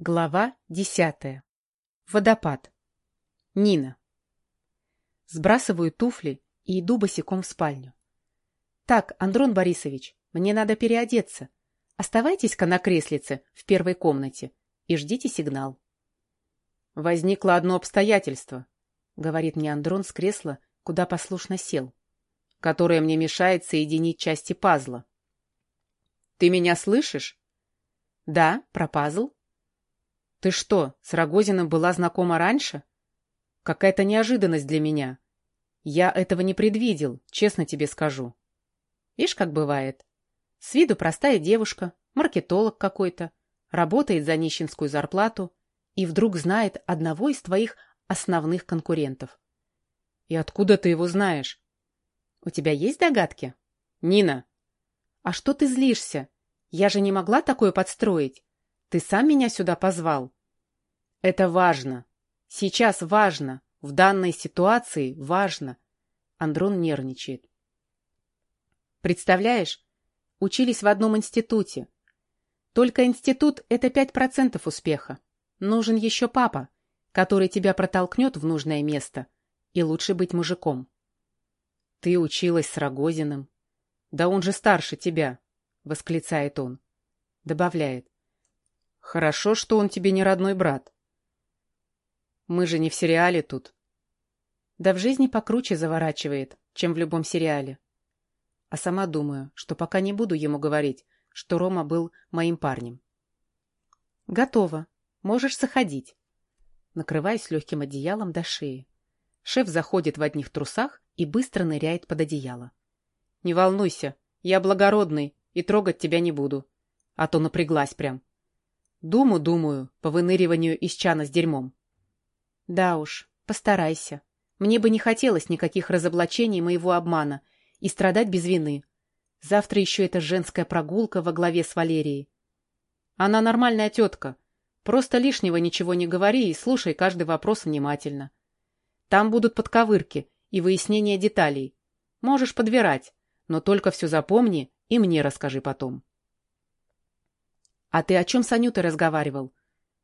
Глава десятая. Водопад. Нина. Сбрасываю туфли и иду босиком в спальню. Так, Андрон Борисович, мне надо переодеться. Оставайтесь-ка на креслице в первой комнате и ждите сигнал. Возникло одно обстоятельство, говорит мне Андрон с кресла, куда послушно сел, которое мне мешает соединить части пазла. Ты меня слышишь? Да, про пазл. Ты что, с Рогозиным была знакома раньше? Какая-то неожиданность для меня. Я этого не предвидел, честно тебе скажу. Ишь, как бывает. С виду простая девушка, маркетолог какой-то, работает за нищенскую зарплату и вдруг знает одного из твоих основных конкурентов. И откуда ты его знаешь? У тебя есть догадки? Нина! А что ты злишься? Я же не могла такое подстроить. Ты сам меня сюда позвал. Это важно. Сейчас важно. В данной ситуации важно. Андрон нервничает. Представляешь, учились в одном институте. Только институт — это пять процентов успеха. Нужен еще папа, который тебя протолкнет в нужное место. И лучше быть мужиком. Ты училась с Рогозиным. Да он же старше тебя, — восклицает он. Добавляет. Хорошо, что он тебе не родной брат. Мы же не в сериале тут. Да в жизни покруче заворачивает, чем в любом сериале. А сама думаю, что пока не буду ему говорить, что Рома был моим парнем. Готово. Можешь заходить. Накрываясь легким одеялом до шеи. Шеф заходит в одних трусах и быстро ныряет под одеяло. Не волнуйся, я благородный и трогать тебя не буду. А то напряглась прям. Думу, думаю, по выныриванию из чана с дерьмом. Да уж, постарайся. Мне бы не хотелось никаких разоблачений моего обмана и страдать без вины. Завтра еще эта женская прогулка во главе с Валерией. Она нормальная тетка. Просто лишнего ничего не говори и слушай каждый вопрос внимательно. Там будут подковырки и выяснение деталей. Можешь подбирать, но только все запомни и мне расскажи потом. «А ты о чем с Анютой разговаривал?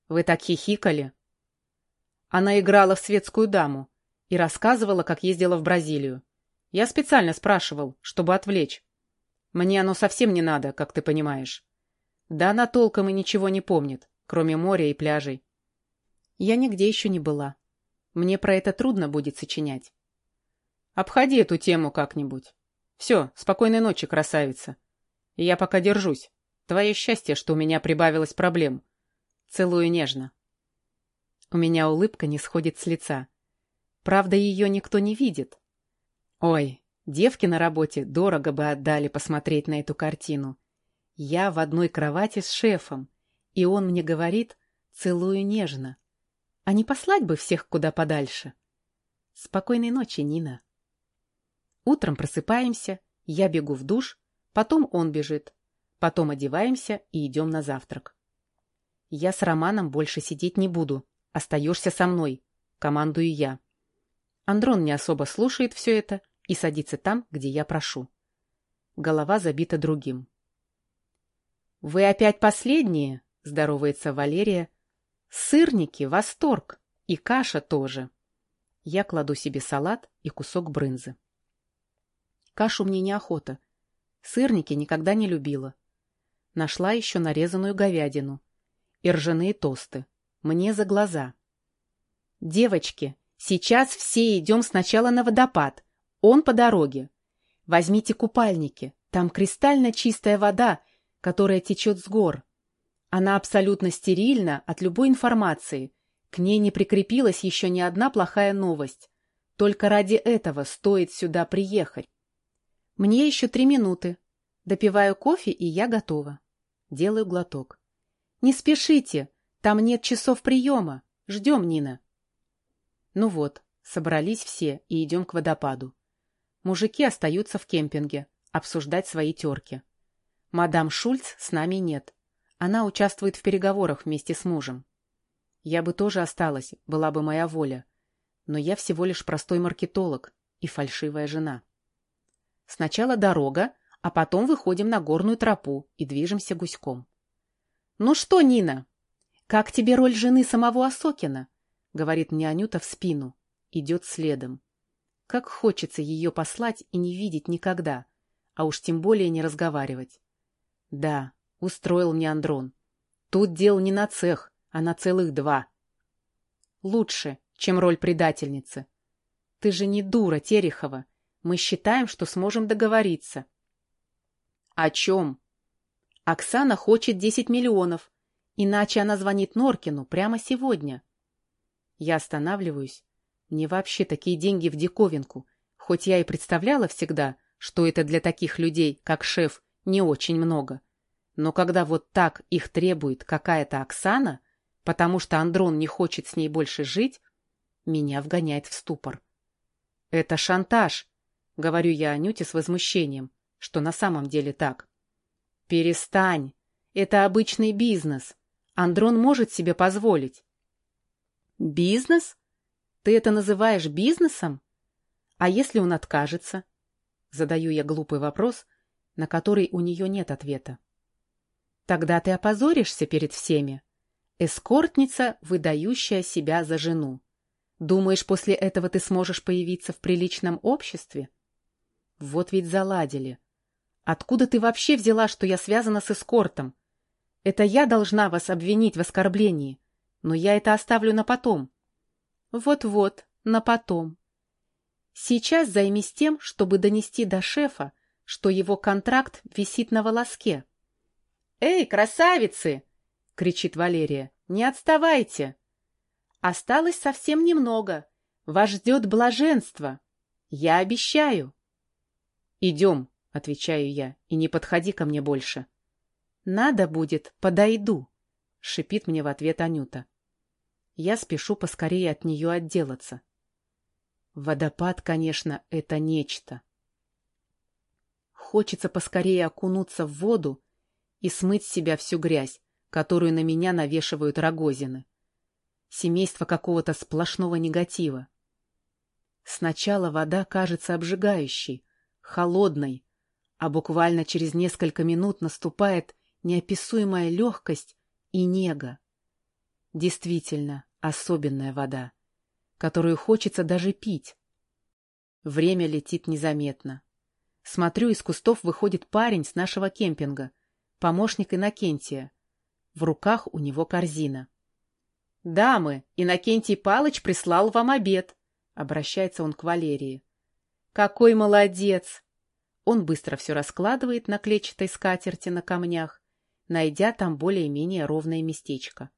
Вы так хихикали?» Она играла в светскую даму и рассказывала, как ездила в Бразилию. Я специально спрашивал, чтобы отвлечь. Мне оно совсем не надо, как ты понимаешь. Да она толком и ничего не помнит, кроме моря и пляжей. Я нигде еще не была. Мне про это трудно будет сочинять. Обходи эту тему как-нибудь. Все, спокойной ночи, красавица. Я пока держусь. Твое счастье, что у меня прибавилось проблем. Целую нежно. У меня улыбка не сходит с лица. Правда, ее никто не видит. Ой, девки на работе дорого бы отдали посмотреть на эту картину. Я в одной кровати с шефом, и он мне говорит «целую нежно». А не послать бы всех куда подальше? Спокойной ночи, Нина. Утром просыпаемся, я бегу в душ, потом он бежит. Потом одеваемся и идем на завтрак. Я с Романом больше сидеть не буду. Остаешься со мной. Командую я. Андрон не особо слушает все это и садится там, где я прошу. Голова забита другим. «Вы опять последние?» — здоровается Валерия. «Сырники — восторг! И каша тоже!» Я кладу себе салат и кусок брынзы. Кашу мне неохота. Сырники никогда не любила. Нашла еще нарезанную говядину. И ржаные тосты. Мне за глаза. «Девочки, сейчас все идем сначала на водопад. Он по дороге. Возьмите купальники. Там кристально чистая вода, которая течет с гор. Она абсолютно стерильна от любой информации. К ней не прикрепилась еще ни одна плохая новость. Только ради этого стоит сюда приехать. Мне еще три минуты. Допиваю кофе, и я готова. Делаю глоток. «Не спешите, там нет часов приема. Ждем, Нина». Ну вот, собрались все и идем к водопаду. Мужики остаются в кемпинге, обсуждать свои терки. Мадам Шульц с нами нет. Она участвует в переговорах вместе с мужем. Я бы тоже осталась, была бы моя воля. Но я всего лишь простой маркетолог и фальшивая жена. Сначала дорога, а потом выходим на горную тропу и движемся гуськом. «Ну что, Нина?» «Как тебе роль жены самого Осокина?» — говорит мне Анюта в спину. Идет следом. Как хочется ее послать и не видеть никогда, а уж тем более не разговаривать. Да, устроил мне Андрон. Тут дело не на цех, а на целых два. Лучше, чем роль предательницы. Ты же не дура, Терехова. Мы считаем, что сможем договориться. О чем? Оксана хочет 10 миллионов, иначе она звонит Норкину прямо сегодня. Я останавливаюсь. Мне вообще такие деньги в диковинку, хоть я и представляла всегда, что это для таких людей, как шеф, не очень много. Но когда вот так их требует какая-то Оксана, потому что Андрон не хочет с ней больше жить, меня вгоняет в ступор. «Это шантаж», — говорю я Анюте с возмущением, что на самом деле так. «Перестань. Это обычный бизнес. Андрон может себе позволить». «Бизнес? Ты это называешь бизнесом? А если он откажется?» Задаю я глупый вопрос, на который у нее нет ответа. Тогда ты опозоришься перед всеми. Эскортница, выдающая себя за жену. Думаешь, после этого ты сможешь появиться в приличном обществе? Вот ведь заладили. Откуда ты вообще взяла, что я связана с эскортом? Это я должна вас обвинить в оскорблении, но я это оставлю на потом. Вот-вот, на потом. Сейчас займись тем, чтобы донести до шефа, что его контракт висит на волоске. «Эй, красавицы!» — кричит Валерия. «Не отставайте!» «Осталось совсем немного. Вас ждет блаженство. Я обещаю». «Идем», — отвечаю я, — «и не подходи ко мне больше». «Надо будет, подойду», — шипит мне в ответ Анюта. Я спешу поскорее от нее отделаться. Водопад, конечно, это нечто. Хочется поскорее окунуться в воду и смыть с себя всю грязь, которую на меня навешивают рогозины. Семейство какого-то сплошного негатива. Сначала вода кажется обжигающей, холодной, а буквально через несколько минут наступает неописуемая легкость и нега. Действительно, особенная вода, которую хочется даже пить. Время летит незаметно. Смотрю, из кустов выходит парень с нашего кемпинга — помощник Иннокентия. В руках у него корзина. «Дамы, Иннокентий Палыч прислал вам обед», — обращается он к Валерии. «Какой молодец!» Он быстро все раскладывает на клетчатой скатерти на камнях, найдя там более-менее ровное местечко.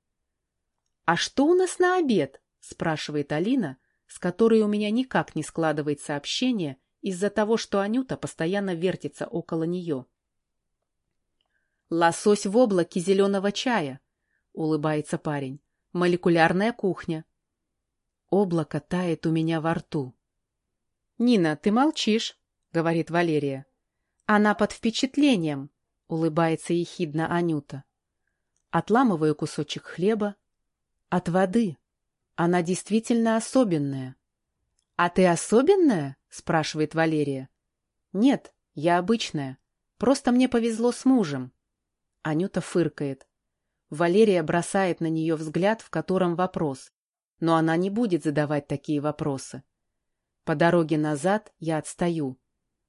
«А что у нас на обед?» — спрашивает Алина, с которой у меня никак не складывается общение из-за того, что Анюта постоянно вертится около нее. «Лосось в облаке зеленого чая», — улыбается парень. «Молекулярная кухня». Облако тает у меня во рту. «Нина, ты молчишь», — говорит Валерия. «Она под впечатлением», — улыбается ехидно Анюта. Отламываю кусочек хлеба. От воды. Она действительно особенная. «А ты особенная?» — спрашивает Валерия. «Нет, я обычная. Просто мне повезло с мужем». Анюта фыркает. Валерия бросает на нее взгляд, в котором вопрос. Но она не будет задавать такие вопросы. По дороге назад я отстаю.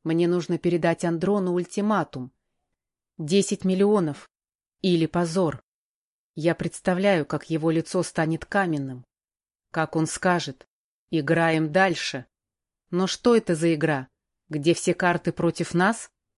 Мне нужно передать Андрону ультиматум. Десять миллионов. Или позор. Я представляю, как его лицо станет каменным. Как он скажет. Играем дальше. Но что это за игра? Где все карты против нас?